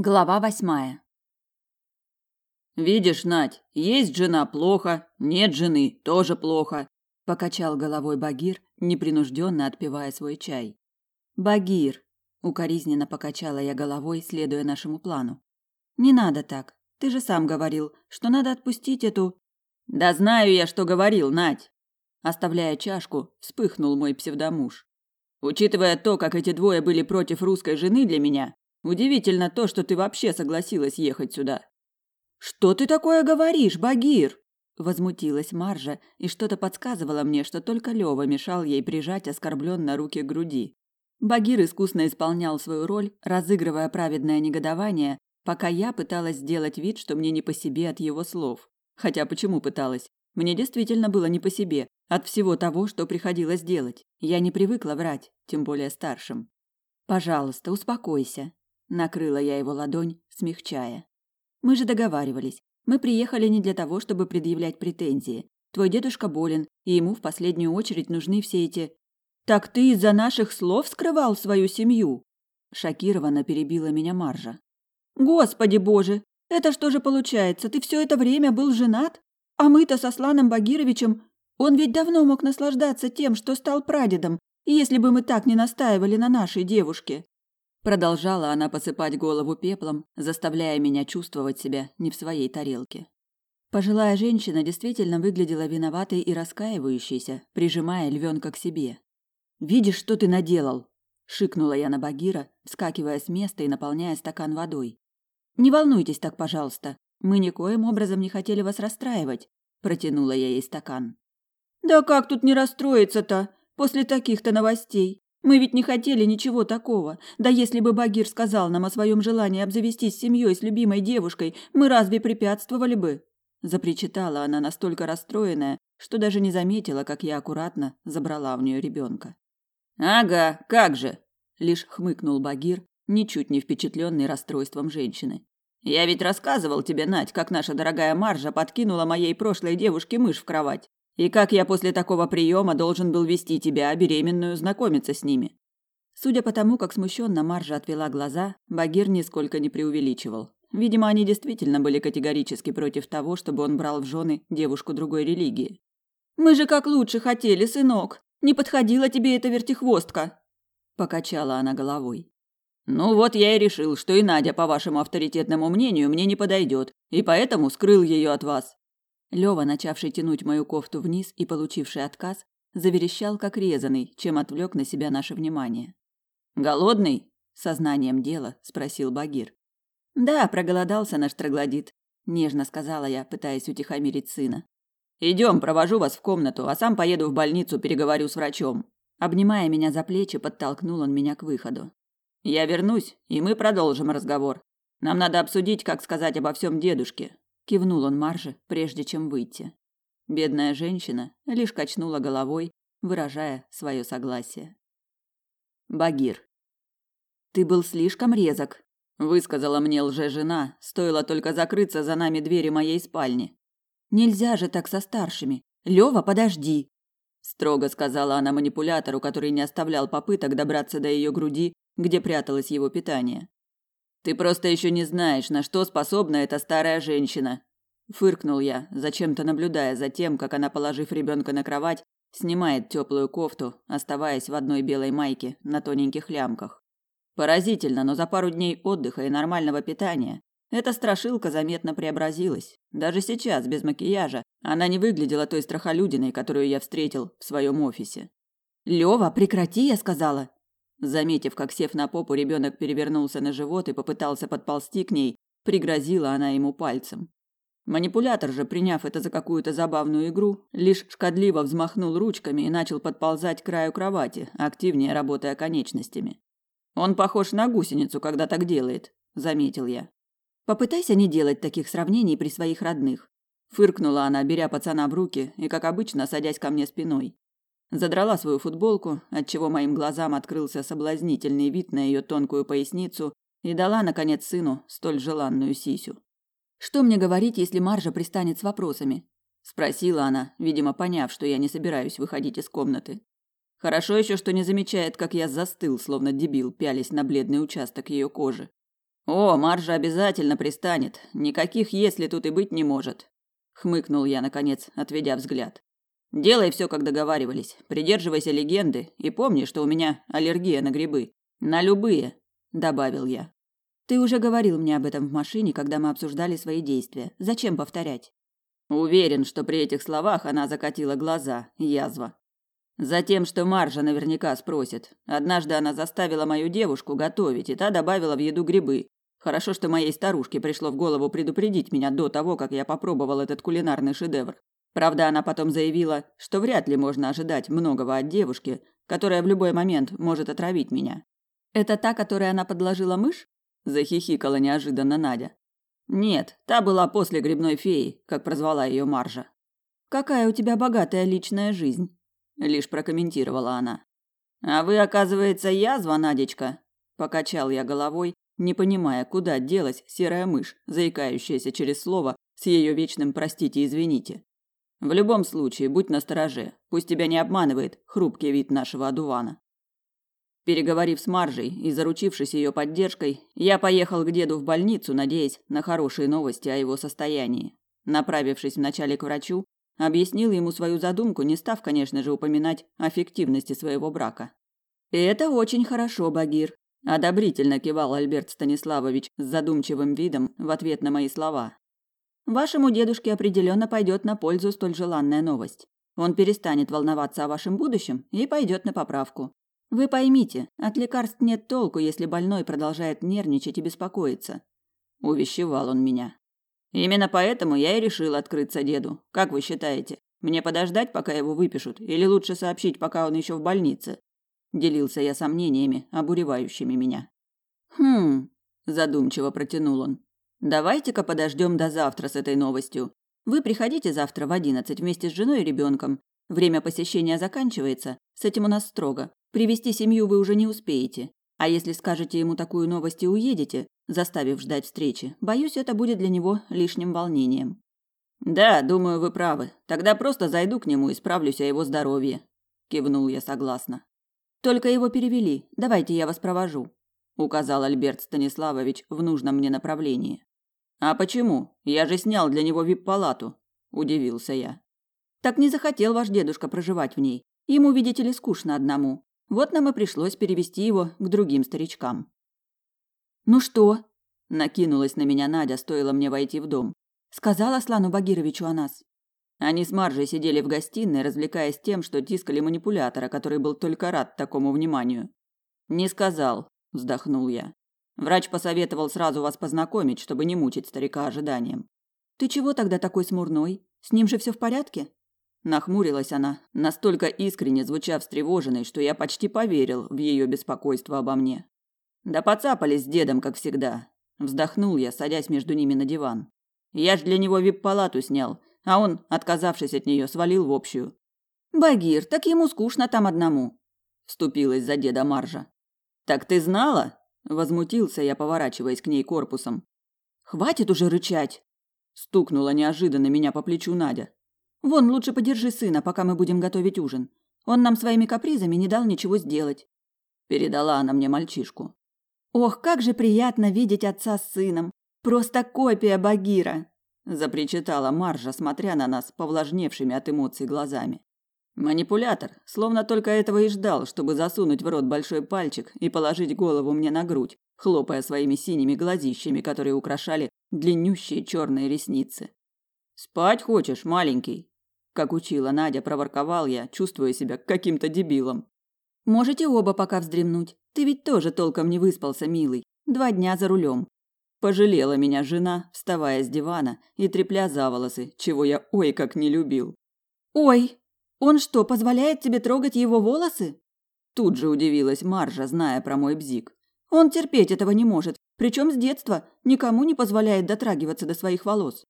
Глава восьмая. Видишь, Нать, есть жена плохо, нет жены тоже плохо, покачал головой Багир, непринужденно отпивая свой чай. Багир, укоризненно покачала я головой, следуя нашему плану. Не надо так. Ты же сам говорил, что надо отпустить эту Да знаю я, что говорил, Нать. Оставляя чашку, вспыхнул мой псевдомуж. Учитывая то, как эти двое были против русской жены для меня, Удивительно то, что ты вообще согласилась ехать сюда. Что ты такое говоришь, Багир? возмутилась Маржа, и что-то подсказывало мне, что только Лёва мешал ей прижать оскорбленно руки к груди. Багир искусно исполнял свою роль, разыгрывая праведное негодование, пока я пыталась сделать вид, что мне не по себе от его слов. Хотя почему пыталась? Мне действительно было не по себе от всего того, что приходилось делать. Я не привыкла врать, тем более старшим. Пожалуйста, успокойся, Накрыла я его ладонь, смягчая. Мы же договаривались. Мы приехали не для того, чтобы предъявлять претензии. Твой дедушка болен, и ему в последнюю очередь нужны все эти... Так ты из-за наших слов скрывал свою семью? Шокированно перебила меня Маржа. Господи боже, это что же получается? Ты все это время был женат? А мы-то со Сланом Багировичем... Он ведь давно мог наслаждаться тем, что стал прадедом, если бы мы так не настаивали на нашей девушке. Продолжала она посыпать голову пеплом, заставляя меня чувствовать себя не в своей тарелке. Пожилая женщина действительно выглядела виноватой и раскаивающейся, прижимая львенка к себе. «Видишь, что ты наделал?» – шикнула я на Багира, вскакивая с места и наполняя стакан водой. «Не волнуйтесь так, пожалуйста. Мы никоим образом не хотели вас расстраивать», – протянула я ей стакан. «Да как тут не расстроиться-то после таких-то новостей? Мы ведь не хотели ничего такого. Да если бы Багир сказал нам о своем желании обзавестись семьей с любимой девушкой, мы разве препятствовали бы? Запричитала она настолько расстроенная, что даже не заметила, как я аккуратно забрала у нее ребенка. Ага, как же, лишь хмыкнул Багир, ничуть не впечатленный расстройством женщины. Я ведь рассказывал тебе, Надь, как наша дорогая Маржа подкинула моей прошлой девушке мышь в кровать. И как я после такого приема должен был вести тебя, беременную, знакомиться с ними? Судя по тому, как смущенно Маржа отвела глаза, Багир нисколько не преувеличивал. Видимо, они действительно были категорически против того, чтобы он брал в жены девушку другой религии. «Мы же как лучше хотели, сынок! Не подходила тебе эта вертихвостка!» Покачала она головой. «Ну вот я и решил, что и Надя, по вашему авторитетному мнению, мне не подойдет, и поэтому скрыл ее от вас. Лёва, начавший тянуть мою кофту вниз и получивший отказ, заверещал как резаный, чем отвлек на себя наше внимание. «Голодный?» – сознанием дела спросил Багир. «Да, проголодался наш троглодит», – нежно сказала я, пытаясь утихомирить сына. Идем, провожу вас в комнату, а сам поеду в больницу, переговорю с врачом». Обнимая меня за плечи, подтолкнул он меня к выходу. «Я вернусь, и мы продолжим разговор. Нам надо обсудить, как сказать обо всем дедушке кивнул он Марже, прежде чем выйти. Бедная женщина лишь качнула головой, выражая свое согласие. Багир. Ты был слишком резок, высказала мне лже-жена, стоило только закрыться за нами двери моей спальни. Нельзя же так со старшими. Лёва, подожди, строго сказала она манипулятору, который не оставлял попыток добраться до ее груди, где пряталось его питание. Ты просто еще не знаешь, на что способна эта старая женщина, фыркнул я, зачем-то наблюдая за тем, как она, положив ребенка на кровать, снимает теплую кофту, оставаясь в одной белой майке на тоненьких лямках. Поразительно, но за пару дней отдыха и нормального питания эта страшилка заметно преобразилась. Даже сейчас, без макияжа, она не выглядела той страхолюдиной, которую я встретил в своем офисе. Лёва, прекрати, я сказала. Заметив, как сев на попу, ребенок перевернулся на живот и попытался подползти к ней, пригрозила она ему пальцем. Манипулятор же, приняв это за какую-то забавную игру, лишь шкодливо взмахнул ручками и начал подползать к краю кровати, активнее работая конечностями. Он похож на гусеницу, когда так делает, заметил я. Попытайся не делать таких сравнений при своих родных, фыркнула она, беря пацана в руки и, как обычно, садясь ко мне спиной. Задрала свою футболку, отчего моим глазам открылся соблазнительный вид на ее тонкую поясницу, и дала, наконец, сыну столь желанную сисю. «Что мне говорить, если Маржа пристанет с вопросами?» – спросила она, видимо, поняв, что я не собираюсь выходить из комнаты. Хорошо еще, что не замечает, как я застыл, словно дебил, пялись на бледный участок ее кожи. О, Маржа обязательно пристанет. Никаких если тут и быть не может, хмыкнул я наконец, отведя взгляд. Делай все, как договаривались. Придерживайся легенды и помни, что у меня аллергия на грибы. На любые, добавил я. Ты уже говорил мне об этом в машине, когда мы обсуждали свои действия. Зачем повторять? Уверен, что при этих словах она закатила глаза, язва. Затем, что Маржа наверняка спросит. Однажды она заставила мою девушку готовить, и та добавила в еду грибы. Хорошо, что моей старушке пришло в голову предупредить меня до того, как я попробовал этот кулинарный шедевр. Правда, она потом заявила, что вряд ли можно ожидать многого от девушки, которая в любой момент может отравить меня. Это та, которой она подложила мышь? захихикала неожиданно Надя. Нет, та была после грибной феи, как прозвала ее Маржа. Какая у тебя богатая личная жизнь, лишь прокомментировала она. А вы, оказывается, язва, Надечка, покачал я головой, не понимая, куда делась серая мышь, заикающаяся через слово с ее вечным простите, извините. В любом случае, будь настороже, пусть тебя не обманывает хрупкий вид нашего одувана. Переговорив с Маржей и заручившись ее поддержкой, я поехал к деду в больницу, надеясь на хорошие новости о его состоянии. Направившись вначале к врачу, объяснил ему свою задумку, не став, конечно же, упоминать о фиктивности своего брака. «Это очень хорошо, Багир», – одобрительно кивал Альберт Станиславович с задумчивым видом в ответ на мои слова. «Вашему дедушке определенно пойдет на пользу столь желанная новость. Он перестанет волноваться о вашем будущем и пойдет на поправку. Вы поймите, от лекарств нет толку, если больной продолжает нервничать и беспокоиться. Увещевал он меня. Именно поэтому я и решил открыться деду. Как вы считаете, мне подождать, пока его выпишут, или лучше сообщить, пока он еще в больнице? Делился я сомнениями, обуревающими меня. Хм, задумчиво протянул он. Давайте-ка подождем до завтра с этой новостью. Вы приходите завтра в одиннадцать вместе с женой и ребенком. Время посещения заканчивается, с этим у нас строго. Привести семью вы уже не успеете. А если скажете ему такую новость и уедете, заставив ждать встречи, боюсь, это будет для него лишним волнением. Да, думаю, вы правы. Тогда просто зайду к нему и справлюсь о его здоровье, кивнул я согласно. Только его перевели. Давайте я вас провожу, указал Альберт Станиславович в нужном мне направлении. А почему? Я же снял для него вип-палату, удивился я. Так не захотел ваш дедушка проживать в ней. Ему, видите ли, скучно одному. Вот нам и пришлось перевести его к другим старичкам. Ну что? Накинулась на меня Надя, стоило мне войти в дом. Сказал Аслану Багировичу о нас. Они с Маржей сидели в гостиной, развлекаясь тем, что тискали манипулятора, который был только рад такому вниманию. Не сказал, вздохнул я. Врач посоветовал сразу вас познакомить, чтобы не мучить старика ожиданием. Ты чего тогда такой смурной? С ним же все в порядке? Нахмурилась она, настолько искренне звуча встревоженной, что я почти поверил в ее беспокойство обо мне. Да поцапались с дедом, как всегда. Вздохнул я, садясь между ними на диван. Я ж для него вип-палату снял, а он, отказавшись от нее, свалил в общую. Багир, так ему скучно там одному. Вступилась за деда Маржа. Так ты знала? Возмутился я, поворачиваясь к ней корпусом. Хватит уже рычать. Стукнула неожиданно меня по плечу Надя. Вон, лучше подержи сына, пока мы будем готовить ужин. Он нам своими капризами не дал ничего сделать. Передала она мне мальчишку. Ох, как же приятно видеть отца с сыном. Просто копия Багира, запричитала Маржа, смотря на нас повлажневшими от эмоций глазами. Манипулятор, словно только этого и ждал, чтобы засунуть в рот большой пальчик и положить голову мне на грудь, хлопая своими синими глазищами, которые украшали длиннющие черные ресницы. Спать хочешь, маленький? Как учила Надя, проворковал я, чувствуя себя каким-то дебилом. Можете оба пока вздремнуть. Ты ведь тоже толком не выспался, милый. Два дня за рулем. Пожалела меня жена, вставая с дивана и трепля за волосы, чего я ой как не любил. Ой, он что, позволяет тебе трогать его волосы? Тут же удивилась Маржа, зная про мой бзик. Он терпеть этого не может, причем с детства никому не позволяет дотрагиваться до своих волос.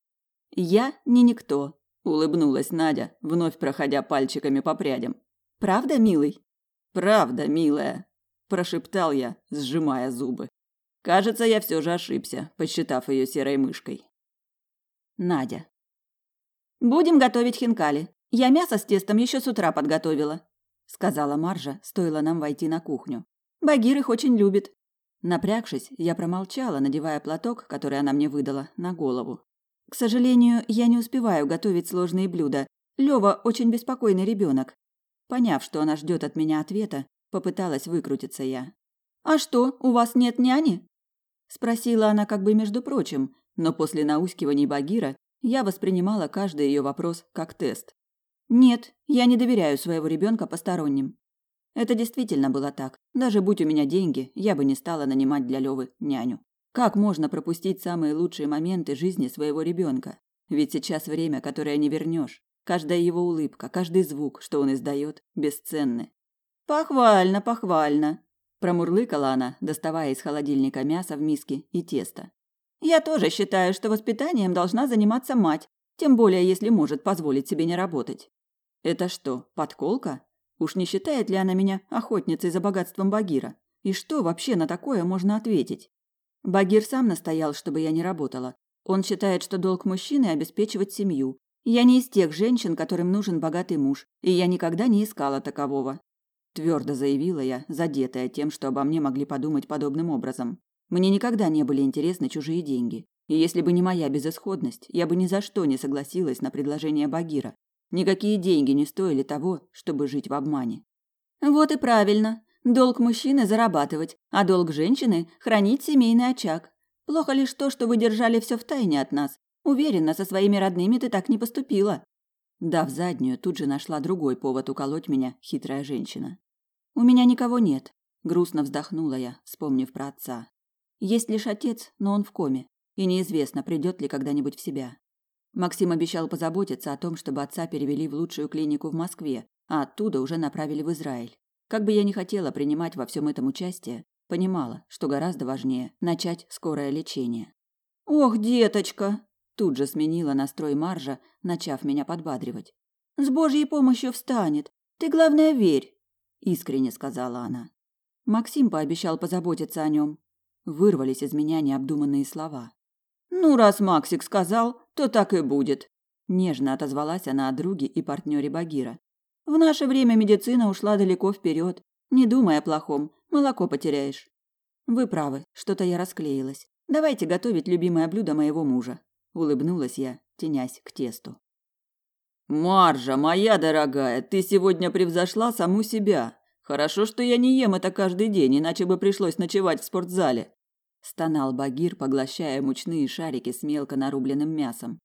Я не никто, улыбнулась Надя, вновь проходя пальчиками по прядям. Правда, милый? Правда, милая, прошептал я, сжимая зубы. Кажется, я все же ошибся, посчитав ее серой мышкой. Надя. Будем готовить хинкали. Я мясо с тестом еще с утра подготовила, сказала Маржа, стоило нам войти на кухню. Багир их очень любит. Напрягшись, я промолчала, надевая платок, который она мне выдала, на голову. К сожалению, я не успеваю готовить сложные блюда. Лёва очень беспокойный ребенок. Поняв, что она ждет от меня ответа, попыталась выкрутиться я. А что, у вас нет няни? спросила она как бы между прочим, но после наускиваний Багира я воспринимала каждый ее вопрос как тест. Нет, я не доверяю своего ребенка посторонним. Это действительно было так. Даже будь у меня деньги, я бы не стала нанимать для Лёвы няню. Как можно пропустить самые лучшие моменты жизни своего ребенка? Ведь сейчас время, которое не вернешь. Каждая его улыбка, каждый звук, что он издает, бесценны. Похвально, похвально, промурлыкала она, доставая из холодильника мясо в миске и тесто. Я тоже считаю, что воспитанием должна заниматься мать, тем более если может позволить себе не работать. Это что, подколка? Уж не считает ли она меня охотницей за богатством Багира? И что вообще на такое можно ответить? Багир сам настоял, чтобы я не работала. Он считает, что долг мужчины обеспечивать семью. Я не из тех женщин, которым нужен богатый муж, и я никогда не искала такового. Твердо заявила я, задетая тем, что обо мне могли подумать подобным образом. Мне никогда не были интересны чужие деньги. И если бы не моя безысходность, я бы ни за что не согласилась на предложение Багира. Никакие деньги не стоили того, чтобы жить в обмане. Вот и правильно. Долг мужчины зарабатывать, а долг женщины хранить семейный очаг. Плохо лишь то, что вы держали все в тайне от нас. Уверена, со своими родными ты так не поступила. Дав заднюю, тут же нашла другой повод уколоть меня хитрая женщина. У меня никого нет, грустно вздохнула я, вспомнив про отца. Есть лишь отец, но он в коме, и неизвестно, придет ли когда-нибудь в себя. Максим обещал позаботиться о том, чтобы отца перевели в лучшую клинику в Москве, а оттуда уже направили в Израиль. Как бы я ни хотела принимать во всем этом участие, понимала, что гораздо важнее начать скорое лечение. Ох, деточка, тут же сменила настрой Маржа, начав меня подбадривать. С Божьей помощью встанет. Ты главное верь, искренне сказала она. Максим пообещал позаботиться о нем. Вырвались из меня необдуманные слова. Ну раз Максик сказал, то так и будет, нежно отозвалась она о друге и партнере Багира. В наше время медицина ушла далеко вперед. Не думай о плохом, молоко потеряешь. Вы правы, что-то я расклеилась. Давайте готовить любимое блюдо моего мужа. Улыбнулась я, тенясь к тесту. Маржа, моя дорогая, ты сегодня превзошла саму себя. Хорошо, что я не ем это каждый день, иначе бы пришлось ночевать в спортзале. Стонал Багир, поглощая мучные шарики с мелко нарубленным мясом.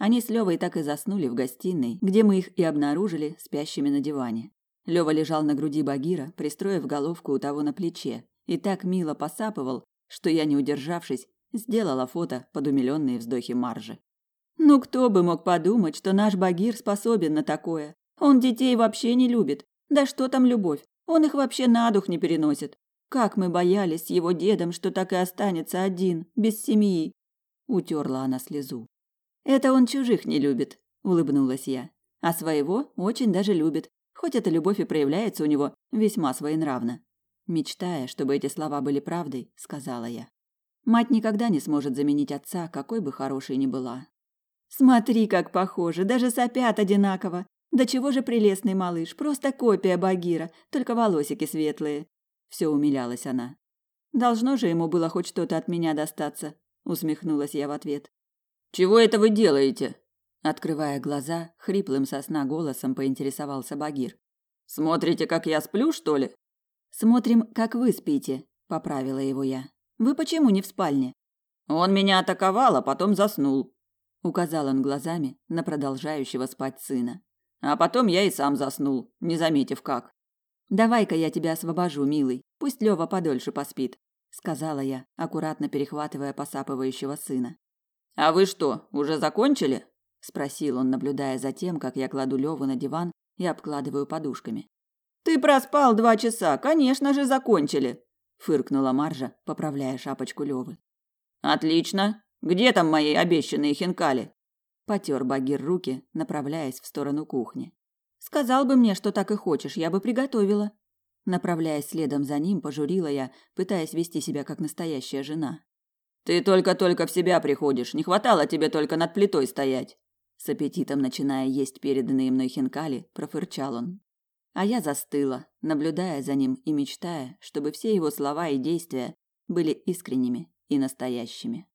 Они с Левой так и заснули в гостиной, где мы их и обнаружили спящими на диване. Лева лежал на груди Багира, пристроив головку у того на плече, и так мило посапывал, что я, не удержавшись, сделала фото под умиленные вздохи Маржи. Ну кто бы мог подумать, что наш Багир способен на такое? Он детей вообще не любит. Да что там любовь? Он их вообще на дух не переносит. Как мы боялись его дедом, что так и останется один, без семьи. Утерла она слезу. Это он чужих не любит, улыбнулась я. А своего очень даже любит, хоть эта любовь и проявляется у него весьма своенравно. Мечтая, чтобы эти слова были правдой, сказала я. Мать никогда не сможет заменить отца, какой бы хорошей ни была. Смотри, как похожи, даже сопят одинаково. Да чего же прелестный малыш, просто копия Багира, только волосики светлые. Все умилялась она. Должно же ему было хоть что-то от меня достаться, усмехнулась я в ответ. Чего это вы делаете? Открывая глаза, хриплым сосна голосом поинтересовался Багир. Смотрите, как я сплю, что ли? Смотрим, как вы спите, поправила его я. Вы почему не в спальне? Он меня атаковал, а потом заснул, указал он глазами на продолжающего спать сына. А потом я и сам заснул, не заметив как. Давай-ка я тебя освобожу, милый. Пусть Лёва подольше поспит, сказала я, аккуратно перехватывая посапывающего сына. А вы что, уже закончили? спросил он, наблюдая за тем, как я кладу Леву на диван и обкладываю подушками. Ты проспал два часа, конечно же, закончили, фыркнула Маржа, поправляя шапочку Левы. Отлично. Где там мои обещанные хинкали? Потер Багир руки, направляясь в сторону кухни. Сказал бы мне, что так и хочешь, я бы приготовила. Направляясь следом за ним, пожурила я, пытаясь вести себя как настоящая жена. Ты только-только в себя приходишь, не хватало тебе только над плитой стоять. С аппетитом начиная есть переданные мной хинкали, профырчал он. А я застыла, наблюдая за ним и мечтая, чтобы все его слова и действия были искренними и настоящими.